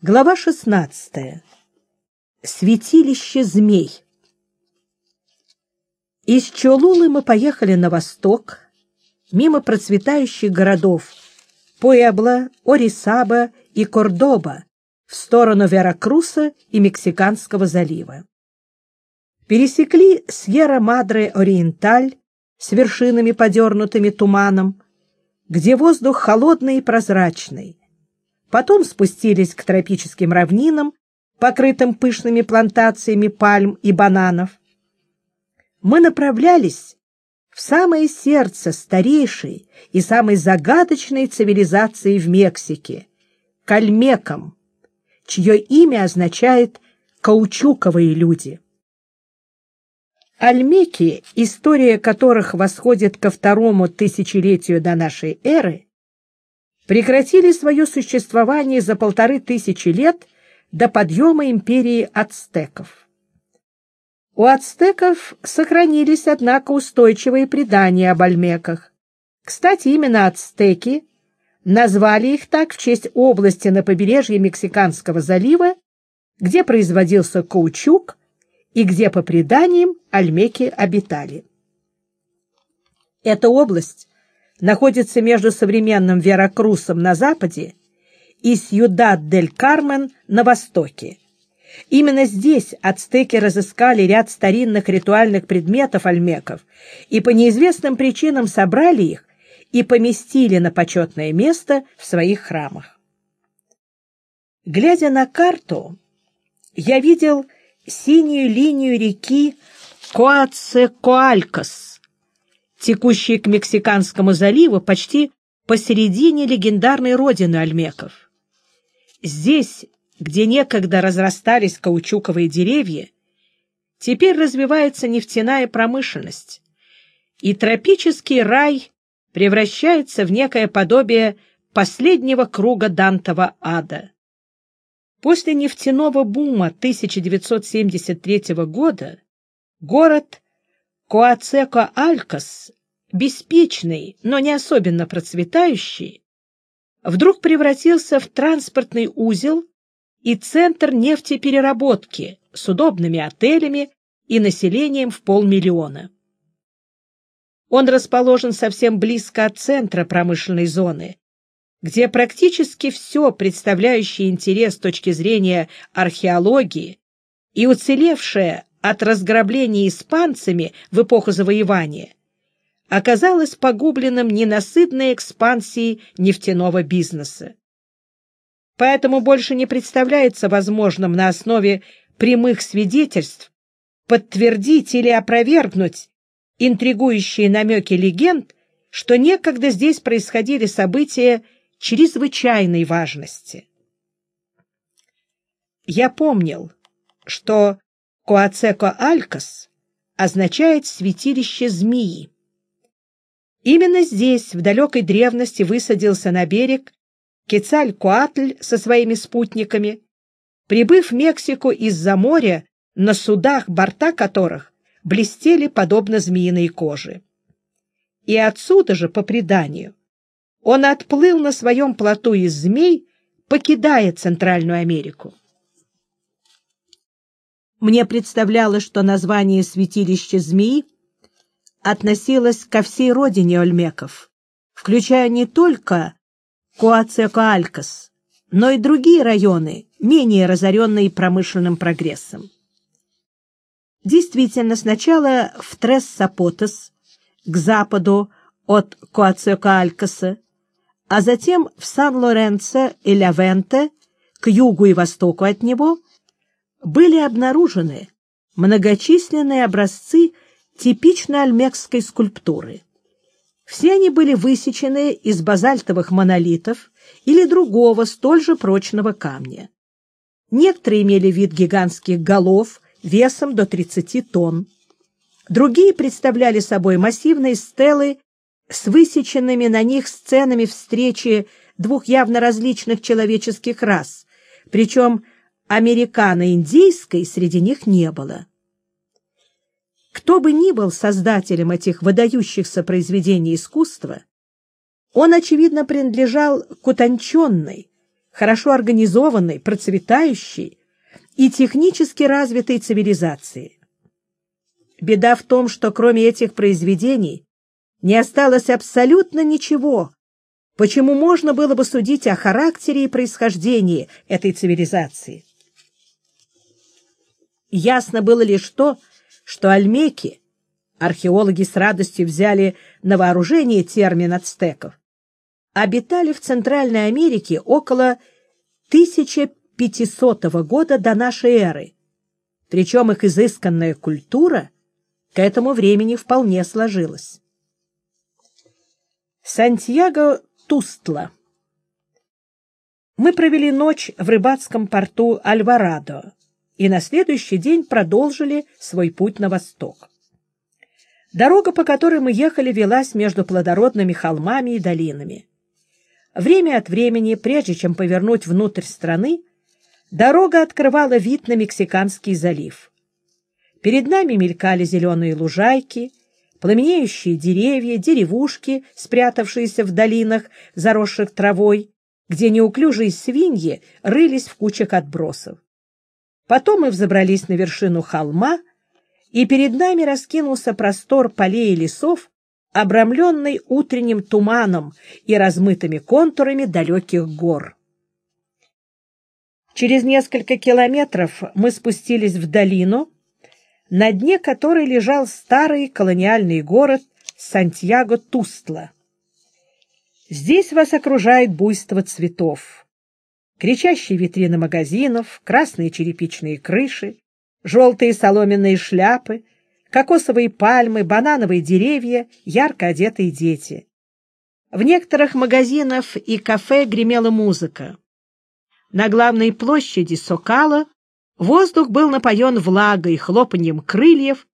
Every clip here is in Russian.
Глава 16. Святилище змей. Из Чолулы мы поехали на восток, мимо процветающих городов Пуэбла, Орисаба и Кордоба, в сторону Веракруса и Мексиканского залива. Пересекли Сьерра-Мадре-Ориенталь с вершинами, подернутыми туманом, где воздух холодный и прозрачный, Потом спустились к тропическим равнинам, покрытым пышными плантациями пальм и бананов. Мы направлялись в самое сердце старейшей и самой загадочной цивилизации в Мексике — Кальмекам, чье имя означает «каучуковые люди». Альмеки, история которых восходит ко второму тысячелетию до нашей эры, прекратили свое существование за полторы тысячи лет до подъема империи ацтеков. У ацтеков сохранились, однако, устойчивые предания об альмеках. Кстати, именно ацтеки назвали их так в честь области на побережье Мексиканского залива, где производился каучук и где, по преданиям, альмеки обитали. Эта область находится между современным Веракрусом на западе и Сьюдад-дель-Кармен на востоке. Именно здесь ацтеки разыскали ряд старинных ритуальных предметов альмеков и по неизвестным причинам собрали их и поместили на почетное место в своих храмах. Глядя на карту, я видел синюю линию реки Коацекоалькос, текущий к Мексиканскому заливу почти посередине легендарной родины альмеков. Здесь, где некогда разрастались каучуковые деревья, теперь развивается нефтяная промышленность, и тропический рай превращается в некое подобие последнего круга Дантова ада. После нефтяного бума 1973 года город Коацеко-Алькас, беспечный, но не особенно процветающий, вдруг превратился в транспортный узел и центр нефтепереработки с удобными отелями и населением в полмиллиона. Он расположен совсем близко от центра промышленной зоны, где практически все, представляющее интерес с точки зрения археологии и уцелевшее от разграбления испанцами в эпоху завоевания оказалось погубленным ненасытной экспансией нефтяного бизнеса. Поэтому больше не представляется возможным на основе прямых свидетельств подтвердить или опровергнуть интригующие намеки легенд, что некогда здесь происходили события чрезвычайной важности. Я помнил, что Коацеко-Алькас означает «святилище змеи». Именно здесь, в далекой древности, высадился на берег Кецаль-Куатль со своими спутниками, прибыв в Мексику из-за моря на судах, борта которых блестели подобно змеиной коже. И отсюда же, по преданию, он отплыл на своем плоту из змей, покидая Центральную Америку. Мне представлялось, что название святилища змеи относилось ко всей родине Ольмеков, включая не только Коацекоалькас, но и другие районы, менее разоренные промышленным прогрессом. Действительно, сначала в Трес-Сапотес, к западу от Коацекоалькаса, а затем в Сан-Лоренцо и Лявенте, к югу и востоку от него, были обнаружены многочисленные образцы типичной альмекской скульптуры. Все они были высечены из базальтовых монолитов или другого столь же прочного камня. Некоторые имели вид гигантских голов весом до 30 тонн. Другие представляли собой массивные стелы с высеченными на них сценами встречи двух явно различных человеческих рас, причем американо-индейской среди них не было. Кто бы ни был создателем этих выдающихся произведений искусства, он, очевидно, принадлежал к утонченной, хорошо организованной, процветающей и технически развитой цивилизации. Беда в том, что кроме этих произведений не осталось абсолютно ничего, почему можно было бы судить о характере и происхождении этой цивилизации. Ясно было лишь то, что альмеки, археологи с радостью взяли на вооружение термин ацтеков, обитали в Центральной Америке около 1500 года до нашей эры, причем их изысканная культура к этому времени вполне сложилась. Сантьяго Тустла. Мы провели ночь в рыбацком порту Альварадо и на следующий день продолжили свой путь на восток. Дорога, по которой мы ехали, велась между плодородными холмами и долинами. Время от времени, прежде чем повернуть внутрь страны, дорога открывала вид на Мексиканский залив. Перед нами мелькали зеленые лужайки, пламенеющие деревья, деревушки, спрятавшиеся в долинах, заросших травой, где неуклюжие свиньи рылись в кучах отбросов. Потом мы взобрались на вершину холма, и перед нами раскинулся простор полей и лесов, обрамленный утренним туманом и размытыми контурами далеких гор. Через несколько километров мы спустились в долину, на дне которой лежал старый колониальный город Сантьяго-Тустла. Здесь вас окружает буйство цветов. Кричащие витрины магазинов, красные черепичные крыши, желтые соломенные шляпы — кокосовые пальмы, банановые деревья, ярко одетые дети. В некоторых магазинах и кафе гремела музыка. На главной площади Сокала воздух был напоен влагой, хлопаньем крыльев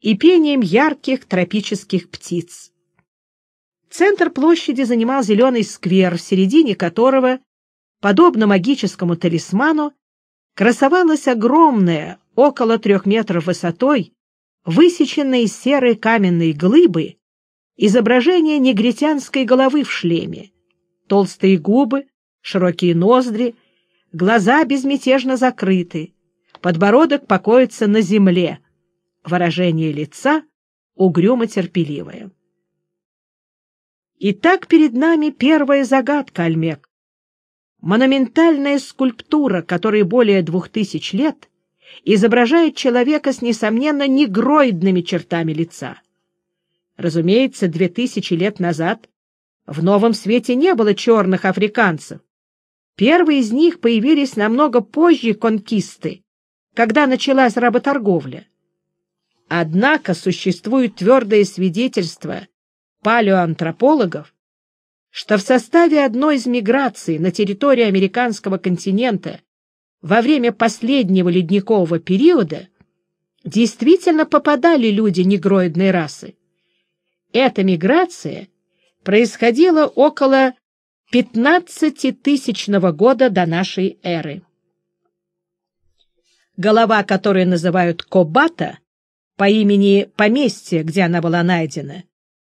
и пением ярких тропических птиц. Центр площади занимал зеленый сквер, в середине которого, подобно магическому талисману, красовалась огромная, около трех метров высотой, высеченные из серой каменной глыбы изображение негритянской головы в шлеме, толстые губы, широкие ноздри, глаза безмятежно закрыты, подбородок покоится на земле, выражение лица угрюмо-терпеливое. Итак, перед нами первая загадка, Альмек. Монументальная скульптура, которой более двух тысяч лет, изображает человека с, несомненно, негроидными чертами лица. Разумеется, две тысячи лет назад в новом свете не было черных африканцев. Первые из них появились намного позже конкисты, когда началась работорговля. Однако существует твердое свидетельство палеоантропологов, что в составе одной из миграций на территории американского континента во время последнего ледникового периода действительно попадали люди негроидной расы. Эта миграция происходила около 15-тысячного года до нашей эры. Голова, которую называют Кобата, по имени поместья, где она была найдена,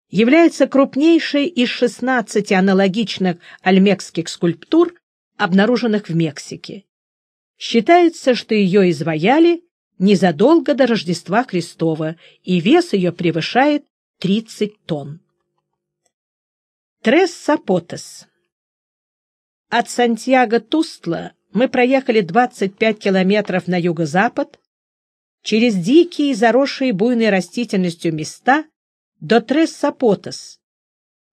является крупнейшей из 16 аналогичных альмекских скульптур, обнаруженных в Мексике. Считается, что ее изваяли незадолго до Рождества Христова, и вес ее превышает 30 тонн. Трес Сапотес От Сантьяго-Тустла мы проехали 25 километров на юго-запад, через дикие, заросшие буйной растительностью места до Трес-Сапотес,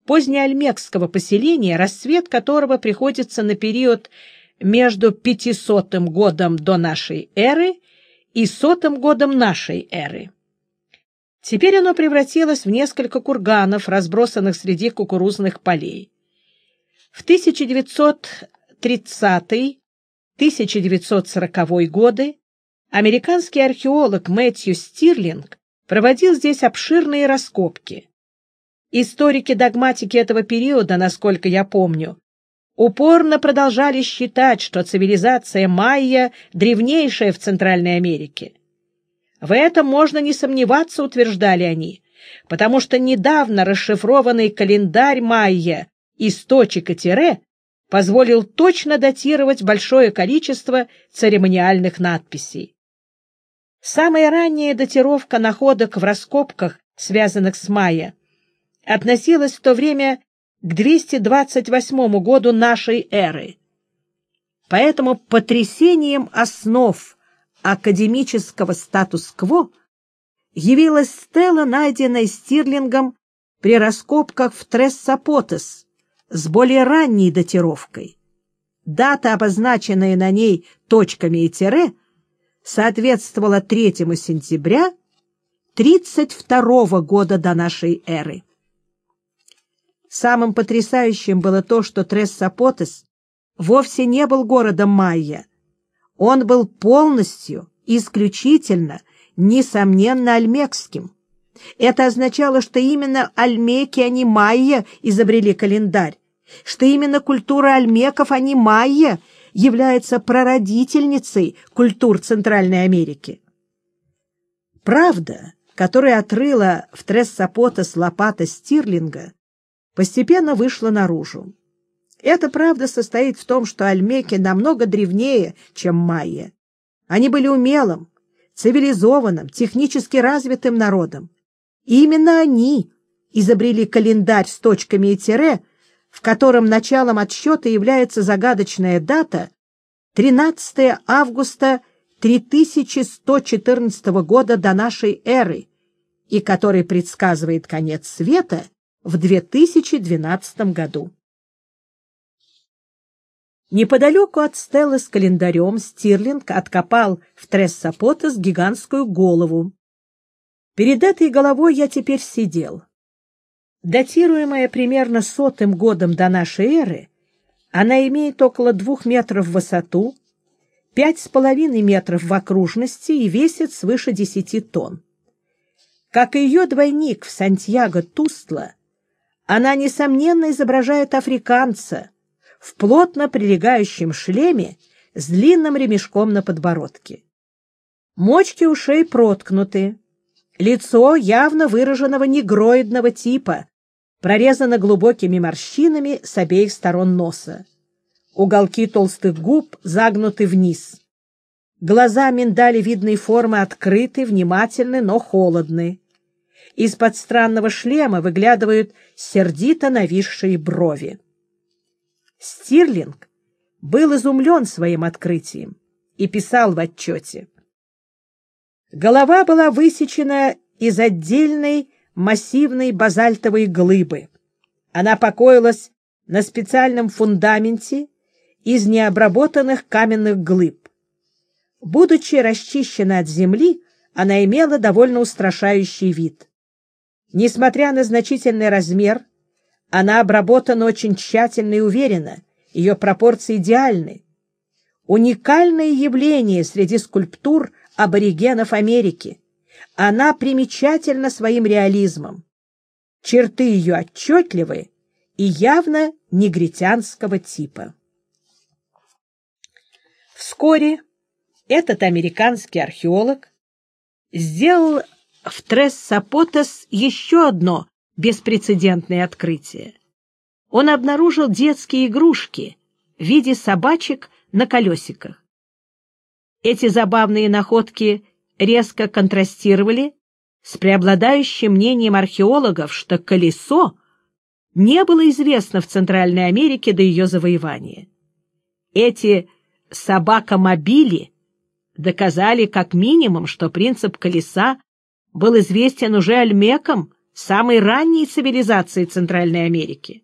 позднеальмекского поселения, рассвет которого приходится на период между 500 годом до нашей эры и сотым годом нашей эры. Теперь оно превратилось в несколько курганов, разбросанных среди кукурузных полей. В 1930-1940 годы американский археолог Мэтью Стирлинг проводил здесь обширные раскопки. Историки-догматики этого периода, насколько я помню, упорно продолжали считать, что цивилизация майя древнейшая в Центральной Америке. В этом можно не сомневаться, утверждали они, потому что недавно расшифрованный календарь майя из точек и тире позволил точно датировать большое количество церемониальных надписей. Самая ранняя датировка находок в раскопках, связанных с Майя, относилась в то время к 228 году нашей эры. Поэтому потрясением основ академического статус-кво явилась стела, найденная Стирлингом при раскопках в Трессапотес с более ранней датировкой. Дата, обозначенная на ней точками и тире, соответствовала 3 сентября 32 года до нашей эры. Самым потрясающим было то, что Трессапотес вовсе не был городом Майя. Он был полностью, исключительно, несомненно, альмекским. Это означало, что именно альмеки, а не майя, изобрели календарь, что именно культура альмеков, а не майя, является прародительницей культур Центральной Америки. Правда, которая отрыла в Трессапотес лопата Стирлинга, постепенно вышла наружу. Эта правда состоит в том, что альмеки намного древнее, чем майя. Они были умелым, цивилизованным, технически развитым народом. И именно они изобрели календарь с точками и тире, в котором началом отсчета является загадочная дата 13 августа 3114 года до нашей эры и который предсказывает конец света в 2012 году. Неподалеку от стелы с календарем Стирлинг откопал в Трессапотес гигантскую голову. Перед этой головой я теперь сидел. Датируемая примерно сотым годом до нашей эры, она имеет около двух метров в высоту, пять с половиной метров в окружности и весит свыше десяти тонн. Как и ее двойник в Сантьяго Тустла, она, несомненно, изображает африканца — в плотно прилегающем шлеме с длинным ремешком на подбородке. Мочки ушей проткнуты, лицо явно выраженного негроидного типа, прорезано глубокими морщинами с обеих сторон носа. Уголки толстых губ загнуты вниз. Глаза миндали видной формы открыты, внимательны, но холодны. Из-под странного шлема выглядывают сердито нависшие брови. Стирлинг был изумлен своим открытием и писал в отчете. Голова была высечена из отдельной массивной базальтовой глыбы. Она покоилась на специальном фундаменте из необработанных каменных глыб. Будучи расчищена от земли, она имела довольно устрашающий вид. Несмотря на значительный размер, она обработана очень тщательно и уверенно, ее пропорции идеальны. Уникальное явление среди скульптур аборигенов Америки. Она примечательна своим реализмом. Черты ее отчетливы и явно негритянского типа. Вскоре этот американский археолог сделал в Трес-Сапотес еще одно беспрецедентное открытие. Он обнаружил детские игрушки в виде собачек на колесиках. Эти забавные находки резко контрастировали с преобладающим мнением археологов, что колесо не было известно в Центральной Америке до ее завоевания. Эти собакомобили доказали как минимум, что принцип колеса был известен уже альмекам самой ранней цивилизации Центральной Америки.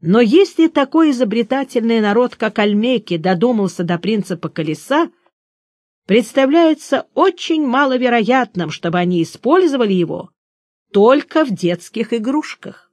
Но если такой изобретательный народ, как Альмеки, додумался до принципа колеса, представляется очень маловероятным, чтобы они использовали его только в детских игрушках.